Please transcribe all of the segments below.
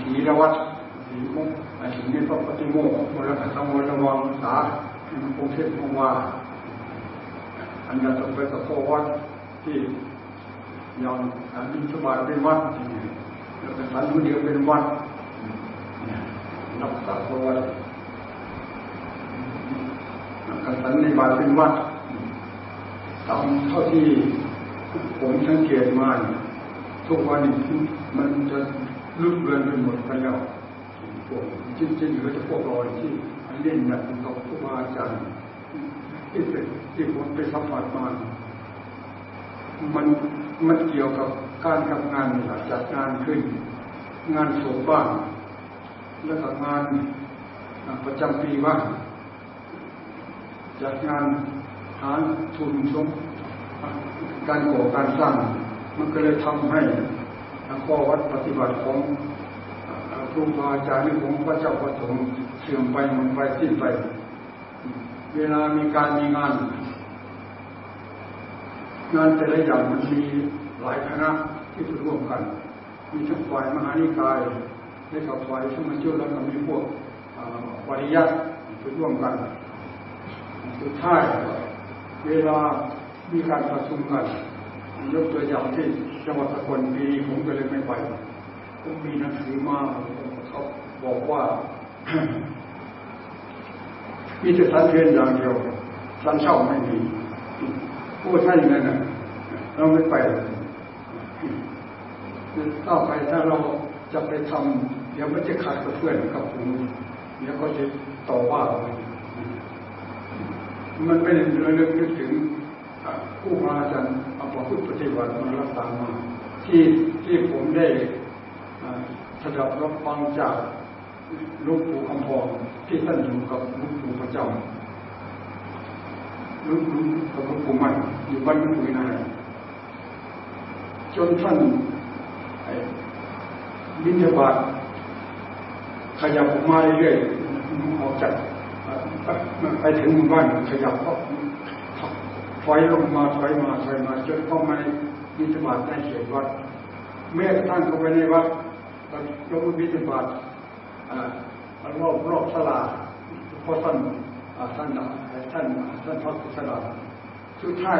ศีลวัดศีลมุกศีลนี่พระปฏิโมกข์มรดกสังวรระวังสาคงเทศคงว่าอันนั้นต้องไปกับโควัดที่ยังอันนี้สบายเป็นวัดแล้วก็สันทุเดียวเป็นวัดนับษาโควัดกสันในบาทเป็นวัดตามเท่าที่ผมสังเกตมาทุกวันนี้มันจะ ลุกเรือนไปหมดไปแล้วพวกจริงๆเหลือจะพวกรอยที่เล่นแบบกับครูบาอาจารย์ที่เป็นที่ผมไปสัมผัสมามันมันเกี่ยวกับการทำงานจัดงานขึ้น งานศพบ้างแล้วก็งานประจำปีบ้างจัดงานหาทุนสมการก่อการสร้าง มันก็เลยทำให้ ข้อวัดปฏิบัติของครูบาอาจารย์ของพระเจ้าประสงค์เสื่อมไปมันไปสิ้นไป เวลามีการมีงาน งานแต่ละอย่างมันมีหลายคณะที่จะร่วมกัน มีทั้งฝ่ายมหานิกายและกับฝ่ายสมัยจุแล้วก็มีพวกวริยัติไปร่วมกันสุดท้ายเวลามีการประชุมกัน ยกตัวอย่างที่ จังหวัดสกลปีผมก็เลยไม่ไปผมมีหนังสือมาเขาบอกว่า มีแต่สันเทียนอย่างเดียวสันเช่าไม่มีพูดท่านอย่างนั้นนะเราไม่ไปถ้าไปถ้าเราจะไปทำเดี๋ยวมันจะขาดกับเพื่อนกับผมเดี๋ยวก็จะต่อว่ามันไม่ได้เรื่องนึกถึงผู้มาอาจารย์ เอาประพฤติปฏิบัติมารักษามาที่ที่ผมได้สดับรับฟังจากลูกปู่คำพองที่ท่านอยู่กับลูกปู่พระเจ้าลูกลูกกับลูกปู่มันอยู่บ้านลูกปู่นายจนท่านบินบาตขยับออกมาเรื่อยๆออกจากไปถึงหมู่บ้านขยับก็ถ อยลงมาถอยมาถอยมาจนเข้ามาในบิณฑบาตในเขตวัดแม้กระทั่งเข้าไปในวัดยกบิณฑบาตรอบรอบสลาเพราะท่านท่านท่านท่านพักสลาสุดท้าย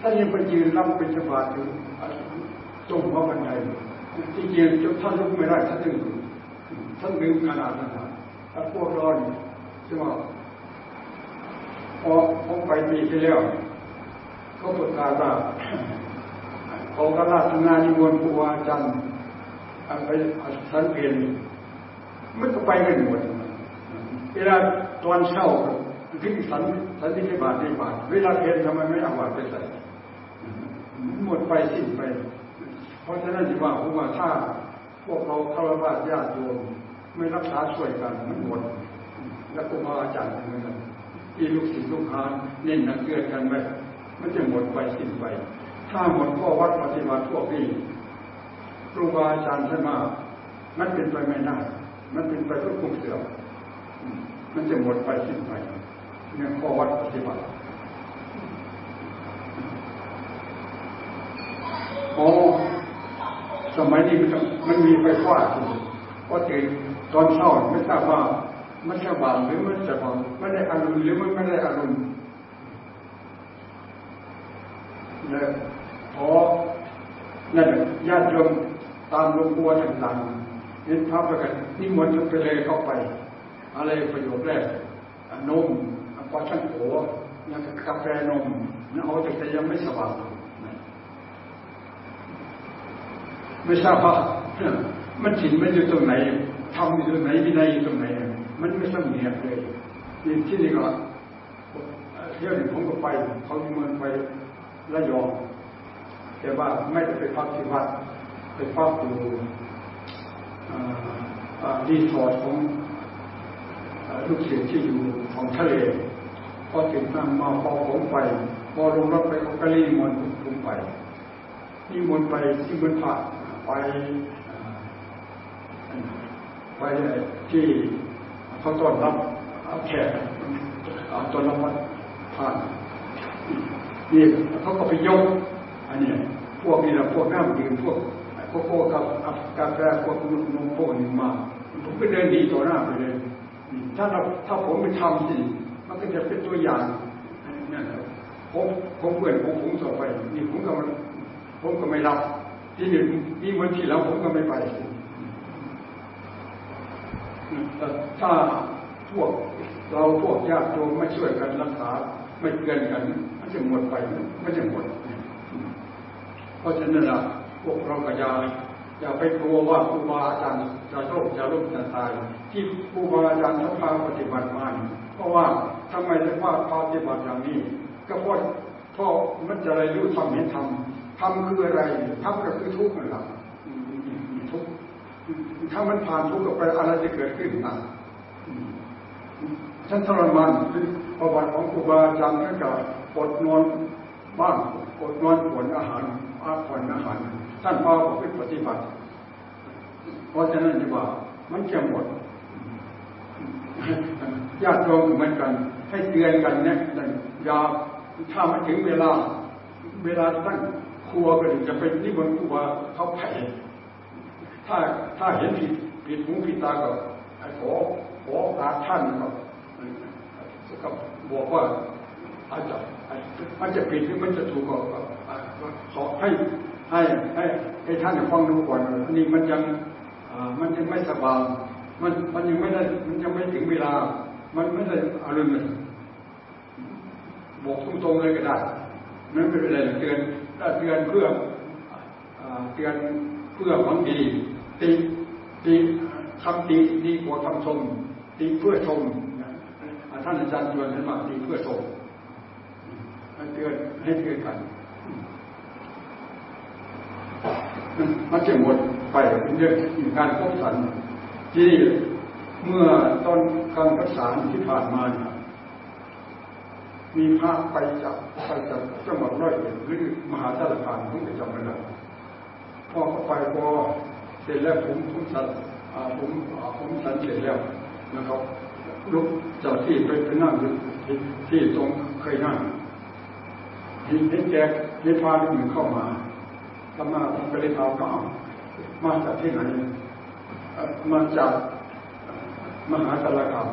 ท่านยังไปยืนรับบิณฑบาตอยู่ตรงหัวบันไดที่ยืนจนท่านลุกไม่ได้ท่านดึงท่านดึงขนาดนั้นถ้าพวกร้อนใช่ไหมพอผมไปปีที่แล้ว เขาประกาศว่าเขากระลาชนานิมนต์ครูอาจารย์ไปสันเพียนมันก็ไปกันหมดเวลาตอนเช้าขึ้นสันสันนิธิบาตในบาทเวลาเพนทำไมไม่เอาบาตไปใส่หมดไปสิ้นไป เพราะฉะนั้นที่ว่าผมว่าถ้าพวกเราคารวะญาติโยมไม่รักษาช่วยกันมันหมดแล้วครูบาอาจารย์เหมือนกันที่ลูกศิษย์ลูกหาเน้นนักเกิดกันไป มันจะหมดไปสิ้นไป ถ้าหมดข้อวัดปฏิบัติพวกนี้ครูบาอาจารย์ท่านมามันเป็นไปไม่ได้มันเป็นไปเพื่อคุมเสื่อมมันจะหมดไปสิ้นไปเนี่ยข้อวัดปฏิบัติโอ้สมัยนี้มันมันมีไฟฟ้าอยู่เพราะตื่นตอนเช้าไม่ทราบว่ามันสว่างหรือมันสว่างไม่ได้อารมณ์หรือมันไม่ได้อารมณ์ เนะพอนั่นญาติโยมตามหลวงปู่ต่างๆเห็นพระประกันนิมนต์ไปเลยเข้าไป อะไรประโยชน์แรกนมปลาช่างโขยังกาแฟนมนั่นเอาแต่ยังไม่สว่างไม่ทราบว่ามันถิ่นมันอยู่ตรงไหนทำอยู่ตรงไหนวินัยอยู่ตรงไหน มันไม่สมเนียบเลยที่นี่ก็เที่ยวนี้ผมก็ไป เขาเมืองไป ระยองแต่ว่าไม่ได้ไปพักที่วัดไปพักอยู่รีสอร์ทของลูกศิษย์ที่อยู่ของทะเลพอถึงนั่งมาพอผมไป พอลงรถไปก็รีมนผมไปนี่มนไปที่มันผ่าไปไปที่เขาต้อนรับแขกต้อนรับผ่าน นี่เขาก็ไปยกอันนี้พวกนี้แหละพวกน้ำดื่มพวกโกโก้กับกาแฟพวกกนมโป้หนึ่งมาผมก็เดินดีต่อหน้าไปเลย ถ้าเราถ้าผมไปทำสิมันก็จะเป็นตัวอย่างนั่นแหละผมผมเพื่อนผมผมส่งไปนี่ผมก็ผมก็ไม่รับ ที่หนึ่งนี่วันที่แล้วผมก็ไม่ไปถ้าพวกเราพวกญาติโยมไม่ช่วยกันรักษาไม่เตือนกัน จะหมดไปมันจะหมด เพราะฉะนั้นล่ะพวกเราก็อย่าอย่าไปกลัวว่าครูบาอาจารย์จะโรคจะล้มจะตาย ที่ครูบาอาจารย์เขาพาปฏิบัติมาเพราะว่าทำไมถึงว่าปฏิบัติอย่างนี้ ก็เพราะเพราะมันจะอะไรรู้ทำเห็นทำทำคืออะไรทำก็คือทุกข์นั่นแหละทุกข์ถ้ามันผ่านทุกข์ไปอะไรจะเกิดขึ้นนะฉันทรมานประวัติของครูบาอาจารย์ท่านก็ อดนอนบ้างอดนอนผลอาหารอาผ่อนอาหารท่านพาออกไปปฏิบัติ เพราะฉะนั้นจะว่ามันจะหมดญาติโยมเหมือนกัน ให้เตือนกันเนี่ยยาถ้ามันถึงเวลา เวลาตั้งครัวก็จะเป็นนิมนต์ครูบาเขาไผ่ถ้าถ้าเห็นผิดผิดหูผิดตาก็ขอขอตาท่านก็ก็บอกว่าอาจจะ มันจะผิดหรือมันจะถูกก็ขอให้ให้ให้ให้ท่านฟังดูก่อนอันนี้มันยังมันยังไม่สบายมันมันยังไม่ได้มันยังไม่ถึงเวลา มันไม่ได้อารมณ์บอกตรงๆเลยก็ได้นั่นไม่เป็นไรเตือนถ้าเตือนเพื่อเตือนเพื่อหวังดีตีตีคำตีดีกว่าคำชมตีเพื่อชมท่านอาจารย์ชวนให้มาตีเพื่อชม เตือนให้เตือนกันมันจะหมดไปเป็นเรื่องการพบสันที่เมื่อตอนกลางพรรษาที่ผ่านมาเนี่ยมีพระไปจากไปจากจังหวัดร้อยเอ็ดหรือมหาสารคามผมจะจำไม่ได้พอเขาไปพอเสร็จแล้วผมผมสันผมผมสันเสร็จแล้วนะครับลุกจากที่ไปไปนั่งที่ที่ตรงเคยนั่ง เห็นแกเห็นพาที่มือเข้ามาธรรมาผมก็เลยามก็มาจากที่ไหนมาจากมหาสารคาม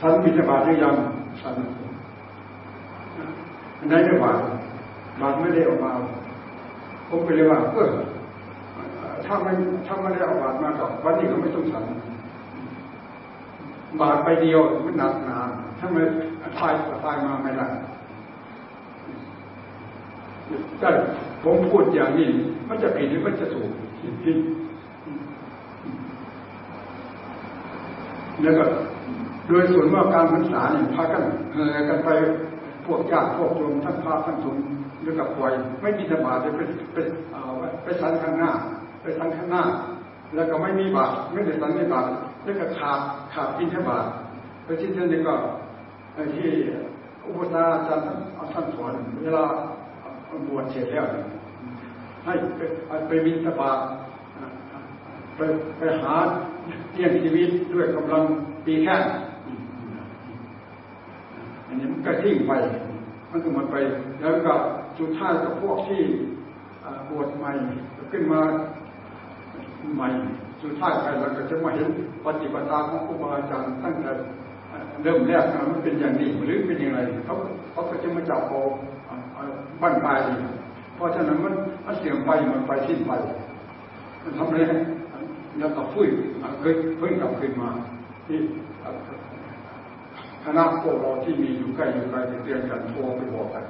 ท่านมีบาตหรือยังท่านได้ไม่บาตบาตไม่ได้ออกมาผมไปเลยว่าเออถ้าไม่ถ้าไม่ได้เอาบาตมากับวันนี้ก็ไม่ต้องฉันบาตไปเดียวมันหนักหนาถ้าไม่ทายทายมาไม่ได้ แต่ผมพูดอย่างนี้ มันจะผิดหรือมันจะถูกผิดแล้วก็โดยส่วนว่าการพรรษาเนี่ยพากันเฮกันไปพวกญาติพวกโยมท่านพาท่านสงฆ์แล้วก็ปล่อยไม่มีสบาตไปไปเอาไปสันข้างหน้า ไปสันข้างหน้า แล้วก็ไม่มีบาตไม่ได้สันไม่บาตรแล้วก็ขาดขาดกินแคบาตไปที่นี่ก็ที่อุปนาอาจารย์ท่านสอนเวลา บวชเสร็จแล้วให้ไปไปบินสบาไปไปหาเลี้ยงชีวิตด้วยกำลังปีแค่อันนี้มันก็ทิ้งไป มันก็หมดไป แล้วก็สุดท้ายกับพวกที่บวชใหม่ขึ้นมาใหม่สุดท้ายไปแล้วก็จะมาเห็นปฏิปทาของครูบาอาจารย์ตั้งแต่เริ่มแรกมันเป็นอย่างนี้หรือเป็นอยังไงเขาเขาก็จะมาจับเอ บ้านปเพราะฉะนั้นมันมันเสื่อมไปมันไปสิ้นไปมันทำอะไรแล้วก็ฟื้นเคยเพิ่งกลับคืนมาที่คณะพวกเราที่มีอยู่ใกล้อยู่ไกลจะเตือนกันโทรไปบอกกัน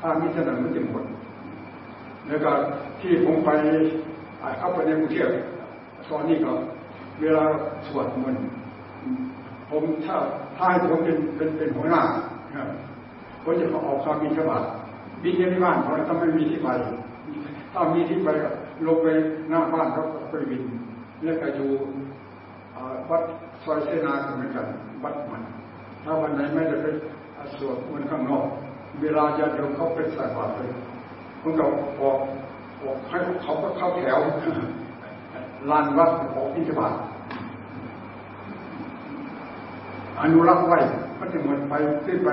ถ้ามิฉะนั้นมันจะหมดแล้วก็ที่ผมไปเข้าไปในกรุงเทพตอนนี้ก็เวลาสวดมนต์ผมถ้าถ้าให้ผมเป็นเป็นเป็นหัวหน้าผมจะออกความมีฉบับ บินยังที่บ้านเขาถ้าไม่มีที่ไปถ้ามีที่ไปลงไปหน้าบ้านเขาไปบิน แล้วก็อยู่วัดซอยเสนาเหมือนกันวัดมัน ถ้าวันไหนไม่ได้ไปสวดมันข้างนอก เวลาญาติโยมเขาเป็นสายบาตรเลยผมก็บอกบอกให้เขาก็เข้าแถวลานวัดของพิจบาต อนุรักษ์ไว้มันจะหมดไปขึ้นไป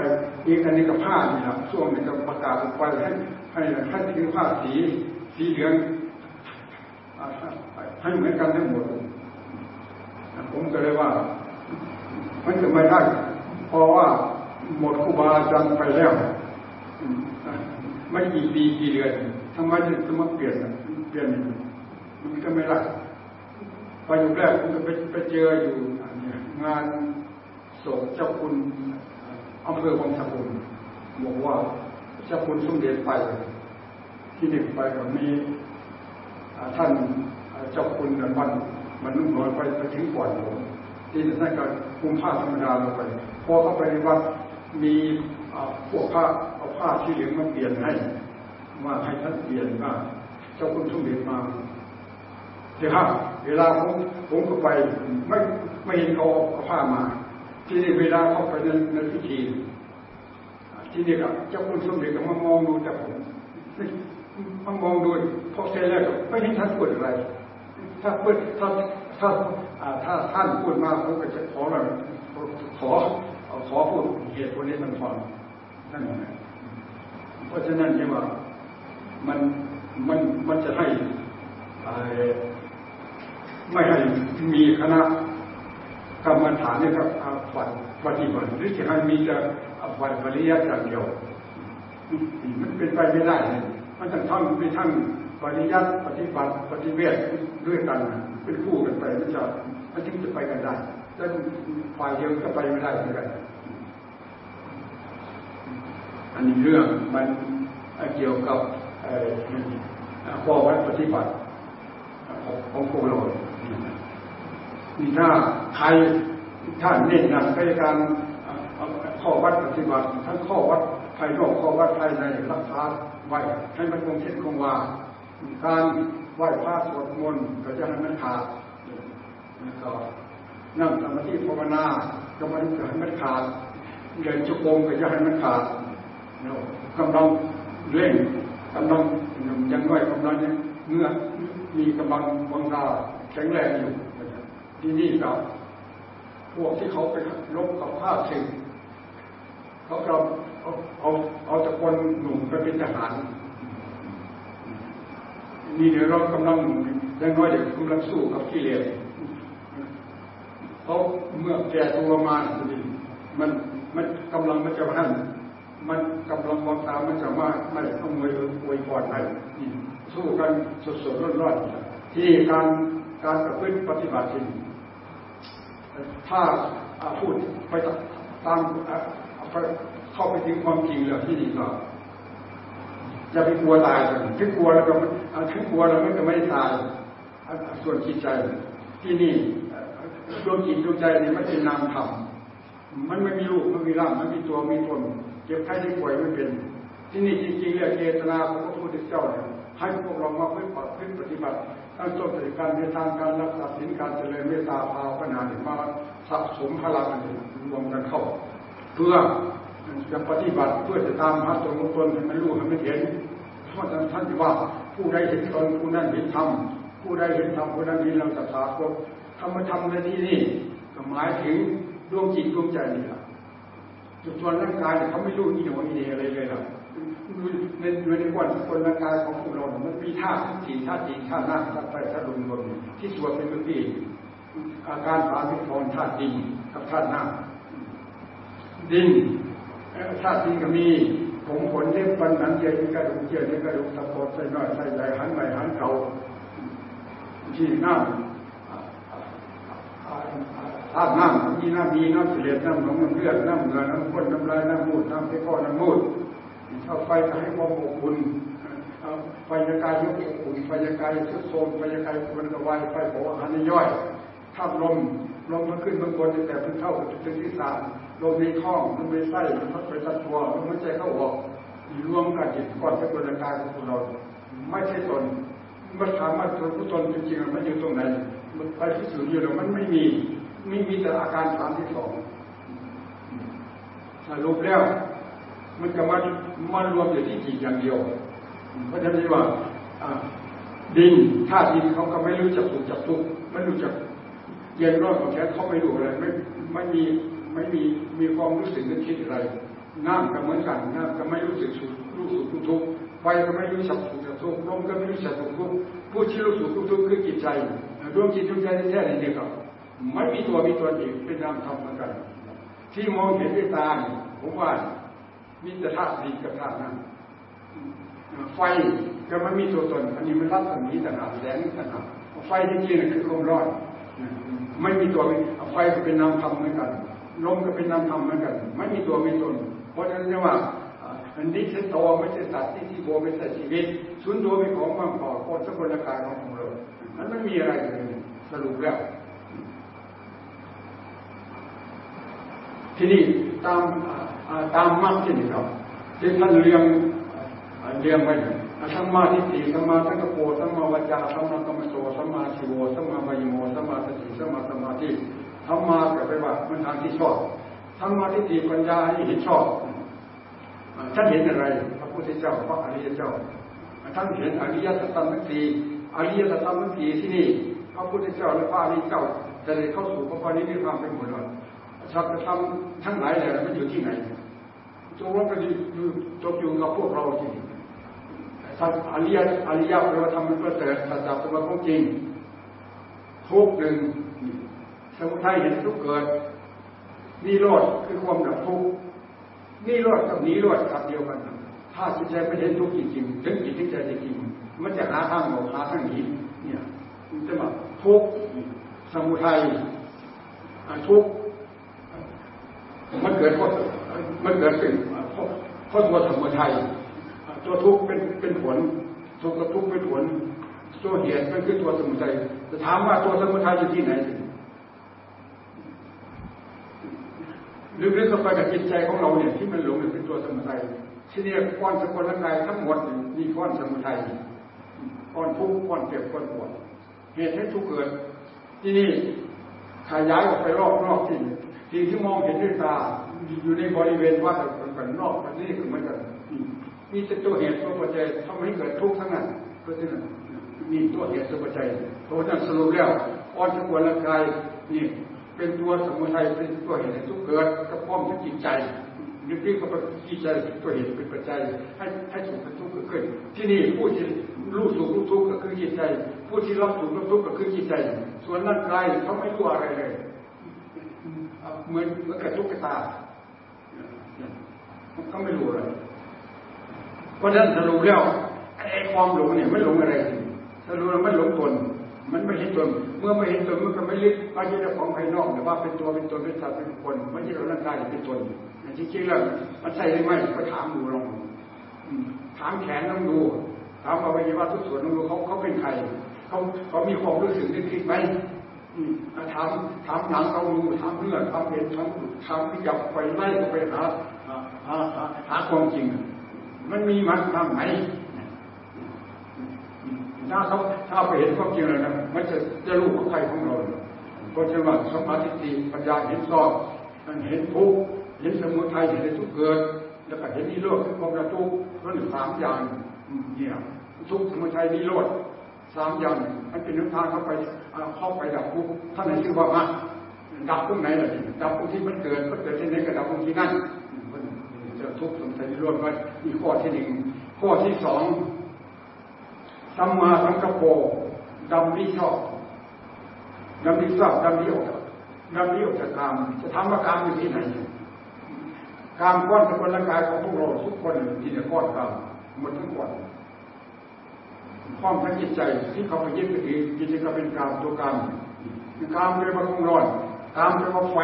อีกอันนี้กับผ้านี่ครับช่วงนี้ก็ประกาศไปให้ให้ให้ถึงผ้าสีสีเหลืองให้เหมือนกันทั้งหมดผมก็เลยว่า มันจะไม่ได้เพราะว่าหมดครูบาอาจารย์ไปแล้วไม่กี่ปีกี่เดือนทำไมจะมาเปลี่ยนเปลี่ยนมันก็ไม่ได้ไปอยู่แรกผมจะไปไปเจออยู่งาน ศพเจ้าคุณอำเภอวังสะพุนบอกว่าเจ้าคุณสมเด็จไป ที่หนึ่งไปกับมีท่านเจ้าคุณบันมันนุ่งนอนไปไปถึงก่อนผมที่นั่นก็คุมผ้าธรรมดาลงไปพอเข้าไปในวัดมีพวกผ้าเอาผ้าที่เหลืองมาเปลี่ยนให้ว่าให้ท่านเปลี่ยนว่าเจ้าคุณสมเด็จมาเดี๋ยวครับเวลาผมผมก็ไปไม่ไม่เห็นเขาเอาผ้ามา ที่นี่เวลาเข้าไปในในพิธีที่นี่กับเจ้าคุณสมเด็จก็มามองดูแต่ผมมามองดูพอเสร็จแล้วก็ไม่เห็นท่านพูดอะไร ถ้าพูดถ้าถ้าถ้าท่านพูดมาผมก็จะขอเราขอขอพูดเหตุผลนี้มันฟังนั่นเองเพราะฉะนั้นเนี่ยว่ามันมันมันจะให้ไม่ให้มีคณะ กรรมฐานเนี่ยครับฝันปฏิบัติหรือจะให้มีจะฝันปริยัติอย่างเดียว มันเป็นไปไม่ได้เลยมันต้องทั้งไปทั้งปริยัติปฏิบัติปฏิเวทด้วยกันเป็นคู่กันไปมันจะมันจึงจะไปกันได้แล้วฝ่ายเดียวก็ไปไม่ได้เหมือนกัน อันนี้เรื่องมันเกี่ยวกับข้อวัดปฏิบัติของพวกเรานี่ ถ้าใครท่านเน้นหนักในการข้อวัดปฏิบัติ ทั้งข้อวัดภายนอกข้อวัดภายในรักษาไว้ให้มันคงเช่นคงวาการไหว้พระสวดมนต์ก็จะให้มันขาดก็นั่งสมาธิภาวนาก็มันจะให้มันขาดเดินจุกงก็จะให้มันขาดกำลังเร่งกำลังยังน้อยกำลังเมื่อมีกำลังวังตาแข็งแรงอยู่ ที่นี่กับพวกที่เขาไปลบกับภาพสิ่งเขาเอาเอาเอาเอาตะคนหนุ่มไปเป็นทหารนี่เดี๋ยวเรากำลังยังน้อยเด็กกำลังสู้กับกิเลสเขาเมื่อแก่ตัวมามันมันกำลังมันจะพันมันกำลังมองตามันจะมาไม่ต้องมวยอวยพรไปสู้กันสดสดร้อนร้อนที่การการประพฤติปฏิบัติจริง ถ้าพูดไปตามเข้าไปถึงความจริงแล้วที่นี่ก็จะไปกลัวตายถึงกลัวแล้วก็ถึงกลัวแล้วมันก็ไม่ตายส่วนจิตใจที่นี่ดวงจิตดวงใจเนี่ยมันเป็นนามธรรมมันไม่มีรูปมันมีร่างมันมีตัวมีตนเจ็บไข้ได้ป่วยไม่เป็น ที่นี่จริงๆเรียกเจตนาของพระพุทธเจ้าเนี่ยให้พวกเรามาเพื่อปฏิบัติ ตั้งต้นปฏิการในทางการรักษาศีลการเจริญเมตตาภาวนาเนี่ยมาสะสมพลังกันรวมกันเข้า เพื่อจะปฏิบัติเพื่อจะตามหาตัวตนให้มันรู้ให้มันเห็นเพราะท่านว่าผู้ใดเห็นตนผู้นั้นเห็นธรรมผู้ใดเห็นธรรมผู้นั้นมีเราศรัทธาครธรรมธรรมในที่นี้ก็หมายถึงดวงจิตดวงใจนี่แหละจุดส่วนร่างกายเขาไม่รู้อีโนอีเดอะไรเลยหรอก อยู่ในกวนคนร่างกายของพวกเรามันมีธาตุสี่ธาตุสี่ธาตุน้ำธาตุไฟธาตุลมลมที่สวดเป็นเมื่อกี้อาการสามพิพรธาตุดินกับธาตุน้ำดินธาตุดินก็มีผมผลเล็บฟันหนังเยื่อกระดูกเยื่อในกระดูกตะโพดใส่น้อยใส่ใหญ่หันใหม่หันเก่าที่น้ำธาตุน้ำมีน้ำมีน้ำเสียดน้ำหนองน้ำเลือดน้ำเหงื่อน้ำข้นน้ำลายน้ำมูดน้ำเปก้อน้ำมูด เอาไฟจะให้ความอบอุ่นไฟจะกายยกอบอุ่นไฟจะกายทุกโซนไฟจะกายมันกระวายไฟโผอาหารย่อยถ้าลมลมมันขึ้นบางคนแต่เพิ่งเข้าถึงที่สามลมในท้องมันไม่ไส้มันพัดไปตัดตัวมันไม่ใจเข้าออกรวมกันจิตก่อนจะเป็นกายของเรา ไม่ใช่ตนมันถามว่าตัวผู้ตนจริงๆมันอยู่ตรงไหนมันไปที่สุดอยู่แล้วมันไม่มีไม่มีแต่อาการสามที่สองสรุปแล้ว มันก็มา มารวมอยู่ที่จิตอย่างเดียว เพราะฉะนั้นว่าดินธาตุดินเขาก็ไม่รู้จักสุขจักทุกข์ไม่รู้จักเย็นร้อนของแท้เขาไม่รู้อะไรไม่ไม่มีไม่มีมีความรู้สึกนึกคิดอะไรน้ำก็เหมือนกันน้ำก็ไม่รู้สึกสุขรู้สึกทุกข์ไฟก็ไม่รู้จักสุขจักทุกข์ลมก็ไม่รู้จักสุขทุกข์ผู้ที่รู้สึกทุกข์คือจิตใจดวงจิตดวงใจแท้ๆนี่ครับไม่มีตัวมีตนเองเป็นนามธรรมเหมือนกัน ที่มองเห็นด้วยตาผมว่า มีแต่ธาตุดินกับธาตุน้ำไฟก็ไม่มีตัวตน อันนี้มันรัศมีต่างหากแสงต่างหากไฟจริงๆคือความร้อนไม่มีตัวไฟก็เป็นนามธรรมเหมือนกันลมก็เป็นนามธรรมเหมือนกัน ไม่มีตัวมีตน เพราะฉะนั้นว่าอันนี้ใช่ตัวไม่ใช่สัตว์ที่ที่โบไม่ใช่ชีวิตสุนตัวเป็นของบางพอโคตรสกุลกายของเรามันไม่มีอะไรเลยสรุปแล้วที่นี่ตาม ตามมรรคที่นี่ครับที่ท่านเรียงเรียงไว้สัมมาทิฏฐิสัมมาสังกปสัมมาวจาสัมมากัมมโตสัมมาชิโวสัมมาวิโมสัมมาสติสัมมาสมาธิธรรมาก็แปลว่ามันทางที่ชอบธรรมาทิฏฐิปัญญาให้เห็นชอบท่านเห็นอะไร พระพุทธเจ้าพระอริยเจ้าท่านเห็นอริยสัจทั้งสี่อริยสัจทั้งสี่ที่นี่พระพุทธเจ้าและพระอริยเจ้าจะได้เข้าสู่พระปณิธิพานเป็นหมดเลยสัจธรรมทั้งหลายแหล่มันอยู่ที่ไหน จงว่าก็อยู่จบอยู่กับพวกเราจริงสัจอริยอริยแปลว่าทำมันประเสริฐสัจจะเป็นของจริงทุกหนึ่งสมุทัยเห็นทุกเกิดนิโรธคือความดับทุกข์นิโรธกับนิโรธคำเดียวกัน ถ้าจิตใจไม่เห็นทุกข์จริงๆถึงจิตถึงใจจริงมันจะหาทางออกหาทางหนีเนี่ยมันจะมาทุกข์สมุทัยทุกข์มันเกิดเพราะ มันเกิดเป็นเพราะตัวสมุทัยตัวทุกข์เป็นเป็นผลตัวกระทุกข์เป็นผลตัวเหตุมันคือตัวสมุทัยจะถามว่าตัวสมุทัยอยู่ที่ไหนลึกๆเข้าไปกับจิตใจของเราเนี่ยที่มันหลงเป็นตัวสมุทัยที่เนี่ก้อนสกุลร่างกายทั้งหมดมีก้อนสมุทัยก้อนทุกข์ก้อนเจ็บก้อนปวดเหตุให้ทุกข์เกิด ที่นี่ขยายออกไปรอบรอบที่สิ่งที่มองเห็นด้วยตา อยู่ในบริเวณวัดกันนอกนี่คือมันกันมีแต่ตัวเหตุตัวปัจจัยทำให้เกิดทุกข์ทั้งนั้นเพราะฉะนั้นมีตัวเหตุตัวปัจจัยเพราะฉะนั้นสรุปแล้วก้อนสกุลร่างกายนี่เป็นตัวสมุทัยเป็นตัวเหตุทุกเกิดกระพ้อมทั้งจิตใจนึกที่กับจิตใจตัวเหตุเป็นปัจจัยให้ให้สุขเป็นทุกข์เกิดขึ้น ที่นี่ผู้ที่รู้สุขรู้ทุกข์ก็คือจิตใจ ผู้ที่รับสุขรับทุกข์ก็คือจิตใจ ส่วนร่างกายเขาไม่รู้อะไรเลยเหมือนเหมือนกับตุ๊กตา เขาไม่รู้อะไรเพราะฉะนั้นสรุปแล้วไอ้ความหลงเนี่ยไม่หลงอะไรสรุปแล้วไม่หลงตนมันไม่เห็นตนเมื่อไม่เห็นตนมันก็ไม่ลึกไม่ใช่เรื่องของภายนอกแต่ว่าเป็นตัวเป็นตนเป็นสัตว์เป็นคนไม่ใช่เราร่างกายเป็นตนจริงๆแล้วมันใช่หรือไม่ก็ถามดูลองถามแขนต้องดูถามอวัยวะทุกส่วนต้องดูเขาเขาเป็นใครเขาเขามีความรู้สึกนึกคิดไหมถามถามหนังเราดูถามเนื้อถามเห็นถามถามพิจับไปไล่ไปหา หาความจริง มันมีมันทางไหนถ้าเขาถ้าไปเห็นความจริงเลยนะมันจะจะรู้ของใครของเราเพราะฉะนั้นสมาธิปัญญาเห็นชอบมันเห็นทุกเห็นสมุทัยเห็นทุกเกิด แล้วก็เห็นนิโรธคือความระทุกข์นั่นสามอย่างเนี่ยทุกสมุทัยนิโรธสามอย่างมันเป็นน้ำทางเข้าไปเข้าไปดับทุกข์ท่านไหนชื่อว่ามันดับตรงไหนล่ะดับตรงที่มันเกิดมันเกิดที่ไหนก็ดับตรงที่นั่น ทุกข์สมุทัยนิโรธไว้มีข้อที่หนึ่งข้อที่สองสัมมาสังกปรดำที่ชอบดำที่ชอบดำที่ออกดำที่ออกจากกามจะทำว่ากามอยู่ที่ไหนกามก้อนสกุลร่างกายของพวกเราทุกคนที่เนี่ยก้อนกามหมดทั้งก้อนข้อมทั้งจิตใจที่เขาไปยึดก็คือจิตใจก็เป็นกามตัวกามกามเป็นมาคงร้อนกามเป็นว่าไฟ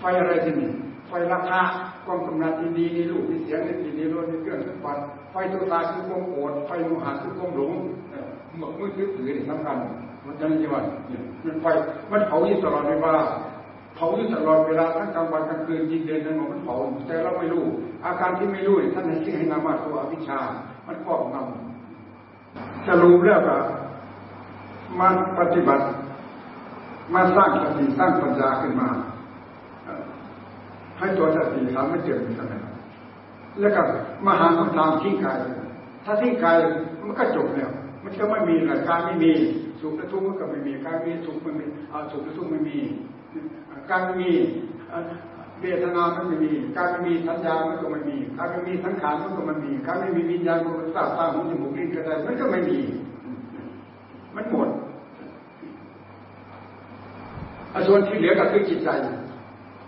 ไฟอะไรที่นี่ไฟราคา ความกำนัดที่ดีนี่ลูกที่เสียงในที่นี้รถในเครื่องสัมผัสไฟตัวตาคือความโกรธไฟโมหะคือความหลงหมกมือถือถือนี่สำคัญมันจะนี่วันมันไฟมันเผาอยู่ตลอดเวลาเผาอยู่ตลอดเวลาทั้งกลางวันกลางคืนยินเดินนั้นมันเผาแต่เราไม่รู้ อาการที่ไม่รู้ท่านให้ชื่อให้นามาตัวอวิชา มันครอบงำจะรู้แล้วก็มาปฏิบัติมาสร้างสติสร้างปัญญาขึ้นมา ให้ตัวสติทำให้เกิดเป็นสมาธิแล้วก็มาหาคำถามทิ้งกายถ้าทิ้งกายมันก็จบแล้ว มันก็ไม่มีหลักการไม่มีสุขและทุกข์มันก็ไม่มีการมีสุขมันมีสุขและทุกข์ไม่มี การไม่มีเวทนามันไม่มี การไม่มีสัญญามันก็ไม่มี การไม่มีสังขารมันก็ไม่มี การไม่มีวิญญาณมันก็สร้างสร้างมันจมูกลิ้นกระไรมันก็ไม่มี มันหมดส่วนที่เหลือก็คือจิตใจ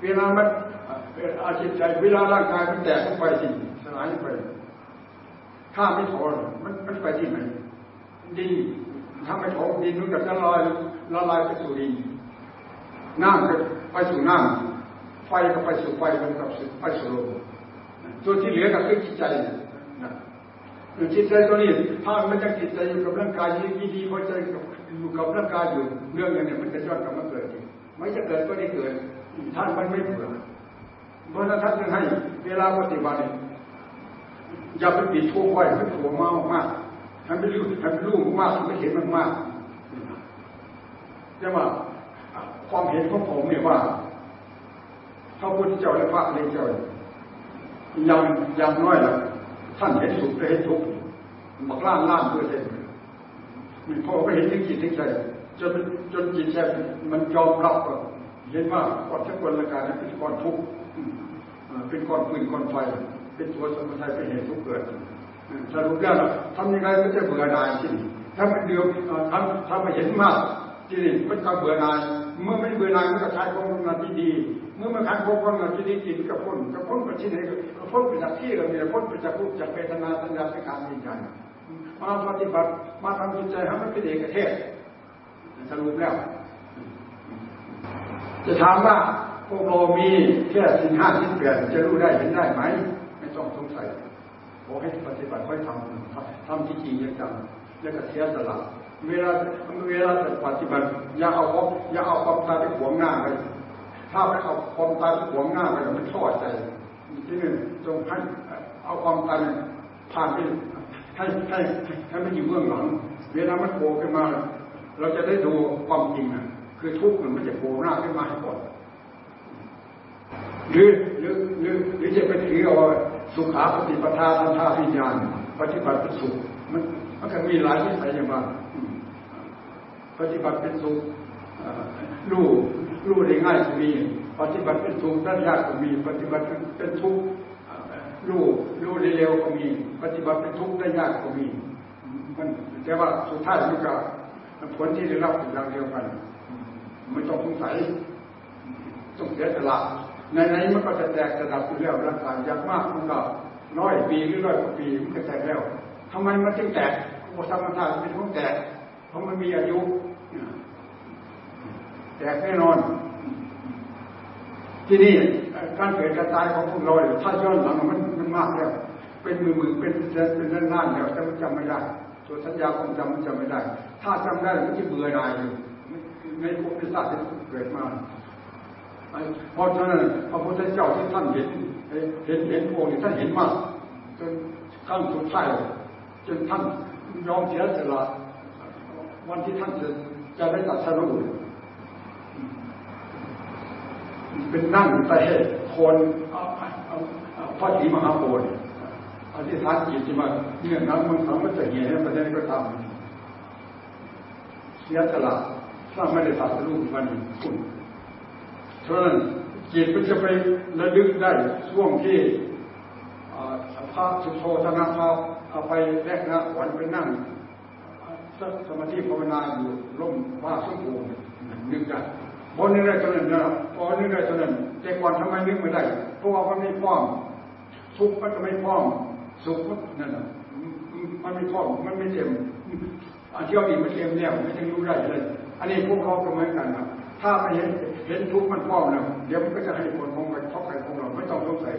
เวลามัน อาจิตใจเวลาร่างกายมันแตกมันไปสิสลายไป ถ้าไม่ถอนมันมันไปที่ไหนดินถ้าไม่ถอนดินมันก็จะลอยละลายไปสู่ดินน้ำก็ไปสู่น้ำไฟก็ไปสู่ไฟมันกับไปสู่ลมส่วนที่เหลือก็คือจิตใจนะจิตใจตัวนี้ถ้ามันจะจิตใจอยู่กับร่างกายดีดีพอใจอยู่กับร่างกายอยู่เรื่องนี้มันจะย้อนกลับมาเกิดจริงไม่จะเกิดก็ได้เกิดท่านมันไม่เบื่อ ราะนั้นท่านจึงให้เวลาปฏิบัติอย่าไปปิดทั่วไว้ไม่ถัวมากมากทำไปรู้ทำไปรู้มากไม่เห็นมากมากจะว่าความเห็นของผมเนี่ยว่าพระพุทธเจ้าและพระอริยเจ้ายังยังน้อยละท่านเห็นสุขเห็นทุกข์บักล้านล้านเปอร์เซ็นต์มันพอไปเห็นถึงจิตถึงใจจนจนจิตใจมันยอมรับเห็นว่าก้อนทั้งคนละการเป็นก้อนทุกข์ เป็นก้อนปืนก้อนไฟ เป็นตัวสมุทัยเป็นเหตุทุกข์เกิดสรุปแล้วทำยังไงก็จะเบื่อหน่ายที่นี่ถ้ามันเดียวทำถ้ามาเห็นมากที่นี่มันก็เบื่อหน่ายเมื่อไม่เบื่อหน่ายมันก็ใช้ความกำลังที่ดี เมื่อมันใช้ความกำลังที่ดีจิตก็พ้นก็พ้นไปที่ไหนก็พ้นไปจากที่เรามีพ้นไปจากรูปจากเวทนาสัญญาสังขารวิญญาณมาปฏิบัติมาทำจิตใจให้มันเป็นเอกเทศสรุปแล้ว จะถามว่า พวกเรามีแค่สินห้าสินแปดจะรู้ได้เห็นได้ไหม ไม่ต้องสงสัยขอให้ปฏิบัติค่อยทำทำที่จริงจังแล้วก็เสียสละเวลาเวลาปฏิบัติอย่าเอาอย่าเอาความตายไปขวงหน้าไปถ้าไปเอาความตายไปขวงหน้าไปมันทอใจที่หนึ่งจงให้เอาความตายผ่านไปให้ให้ให้มันอยู่เบื้องหลังเวลามันโผล่ขึ้นมา เราจะได้ดูความจริงอะคือทุกข์มันไม่จะโผล่หน้าขึ้นมาให้ก่อน หรือหรือหรือหรือจะไปถือเอาสุขาปฏิปทาทันทาวิญญาณ ปฏิบัติเป็นสุขมันมันก็มีหลายที่ใส่อย่างว่าปฏิบัติเป็นสุขรู้รู้ได้ง่ายก็มีปฏิบัติเป็นสุขได้ยากก็มี ปฏิบัติเป็นทุกข์รู้รู้ได้เร็วก็มี ปฏิบัติเป็นทุกข์ได้ยากก็มีมันแต่ว่าสุดท้ายมันก็ผลที่ได้รับเป็นอย่างเดียวกันไม่ต้องสงสัยต้องเสียสละ ในไหนมันก็จะแตกจะดับอยู่แล้วร่างกายยากมากมันก็ร้อยปีหรือร้อยกว่าปีมันก็แตกแล้วทำไมมันจึงแตกโอธรรมชาติเป็นของแตกเพราะมันมีอายุแตกแน่นอน ที่นี่การเกิดการตายของพวกเราถ้าย้อนหลังมันมันมากแล้ว เป็นมือมือเป็นเป็นนั่นนั่นแล้วแต่มันจำไม่ได้ตัวสัญญาความจำมันจำไม่ได้ ถ้าจำได้มันจะเบื่อหน่ายอยู่ในภพในชาติที่เกิดมา เพราะฉะนั้นพระพุทธเจ้าที่ท่านเห็นเห็นเห็นองค์ท่านเห็นมากจนขั้นสุดท้ายจนท่านยอมเสียสละวันที่ท่านจะจะได้ตัดสรุปเป็นนั่งไปให้คนพระศรีมหาโพธิ์อธิษฐานจิตที่มาเนี่ยนั้นมันทำมันจะเหี้ยประเด็นก็ทำเสียสละถ้าไม่ได้ตัดสรุปมันคุณ เพราะนั้นจิตมันจะไประลึกได้ช่วงที่พระสุโธธนาภาเอาไปแรกนะวันไปนั่งสมาธิภาวนาอยู่ร่มว่าสุโขนึกได้พอนึกได้เท่านั้นนะพอนึกได้เท่านั้นแต่ก่อนทำไมนึกไม่ได้เพราะว่ามันไม่พร้อมทุกข์มันก็ไม่พร้อมสุขนั่นนะมันไม่พร้อมมันไม่เต็มอันที่เราอีกไม่เต็มแล้วไม่ถึงรู้ได้เลย อันนี้พวกเราก็เหมือนกันนะถ้าไปเห็น เห็นทุกข์มันป้อมแล้วเดี๋ยวมันก็จะให้ผลของมันเข้าไปของเราไม่ต้องสงสัย